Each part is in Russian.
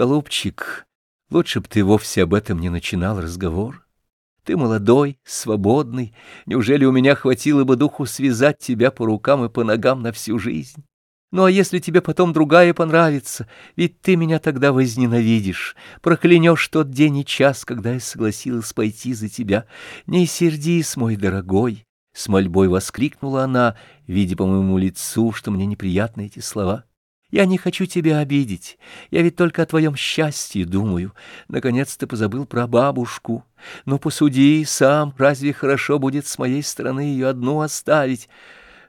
Голубчик, лучше б ты вовсе об этом не начинал разговор. Ты молодой, свободный. Неужели у меня хватило бы духу связать тебя по рукам и по ногам на всю жизнь? Ну а если тебе потом другая понравится, ведь ты меня тогда возненавидишь, проклянешь тот день и час, когда я согласилась пойти за тебя. Не сердись, мой дорогой, — с мольбой воскликнула она, видя по моему лицу, что мне неприятны эти слова. Я не хочу тебя обидеть. Я ведь только о твоем счастье думаю. Наконец ты позабыл про бабушку. Но посуди сам, разве хорошо будет с моей стороны ее одну оставить?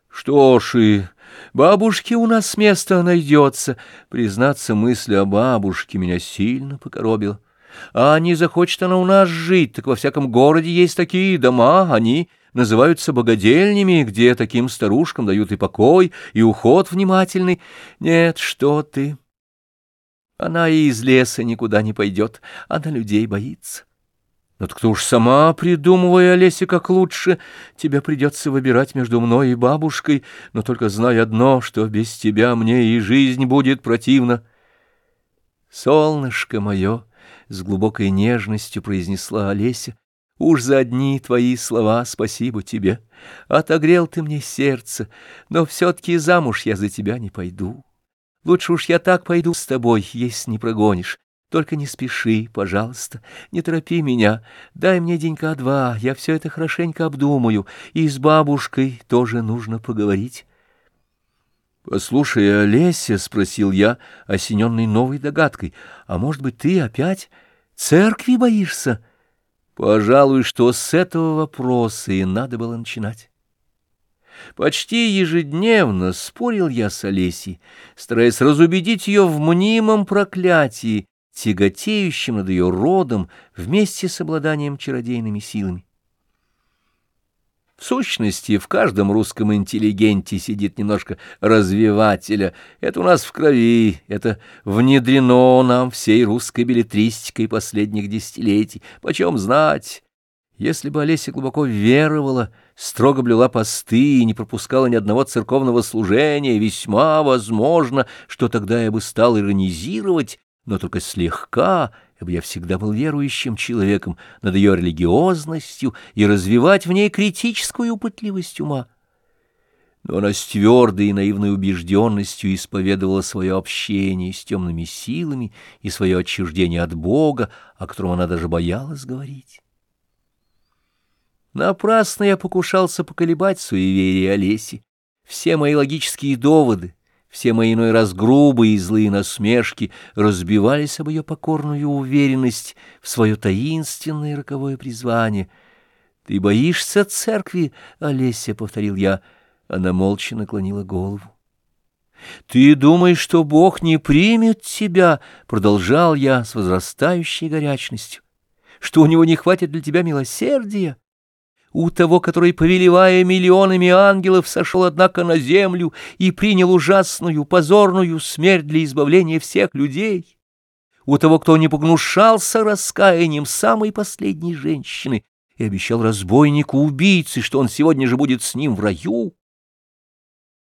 Что ж и... Бабушке у нас место найдется. Признаться, мысль о бабушке меня сильно покоробила. А не захочет она у нас жить, так во всяком городе есть такие дома, они называются богадельнями, где таким старушкам дают и покой, и уход внимательный. Нет, что ты. Она и из леса никуда не пойдет, она людей боится. Но так кто уж сама придумывай, Олеся, как лучше. Тебе придется выбирать между мной и бабушкой, но только знай одно, что без тебя мне и жизнь будет противна. Солнышко мое, — с глубокой нежностью произнесла Олеся, Уж за одни твои слова спасибо тебе. Отогрел ты мне сердце, но все-таки замуж я за тебя не пойду. Лучше уж я так пойду с тобой, если не прогонишь. Только не спеши, пожалуйста, не торопи меня. Дай мне денька два, я все это хорошенько обдумаю, и с бабушкой тоже нужно поговорить. — Послушай, Олеся, — спросил я, осененный новой догадкой, — а может быть, ты опять церкви боишься? — Пожалуй, что с этого вопроса и надо было начинать. Почти ежедневно спорил я с Олесей, стараясь разубедить ее в мнимом проклятии, тяготеющем над ее родом вместе с обладанием чародейными силами. В сущности, в каждом русском интеллигенте сидит немножко развивателя. Это у нас в крови, это внедрено нам всей русской билетристикой последних десятилетий. Почем знать? Если бы Олеся глубоко веровала, строго блюла посты и не пропускала ни одного церковного служения, весьма возможно, что тогда я бы стал иронизировать, но только слегка — ибо я всегда был верующим человеком, над ее религиозностью и развивать в ней критическую пытливость ума. Но она с твердой и наивной убежденностью исповедовала свое общение с темными силами и свое отчуждение от Бога, о котором она даже боялась говорить. Напрасно я покушался поколебать суеверие Олеси. Все мои логические доводы — все мои иной раз грубые и злые насмешки разбивались об ее покорную уверенность в свое таинственное роковое призвание. — Ты боишься церкви, Олеся? — повторил я. Она молча наклонила голову. — Ты думаешь, что Бог не примет тебя? — продолжал я с возрастающей горячностью. — Что у него не хватит для тебя милосердия? У того, который, повелевая миллионами ангелов, сошел, однако, на землю и принял ужасную, позорную смерть для избавления всех людей, у того, кто не погнушался раскаянием самой последней женщины и обещал разбойнику-убийце, что он сегодня же будет с ним в раю,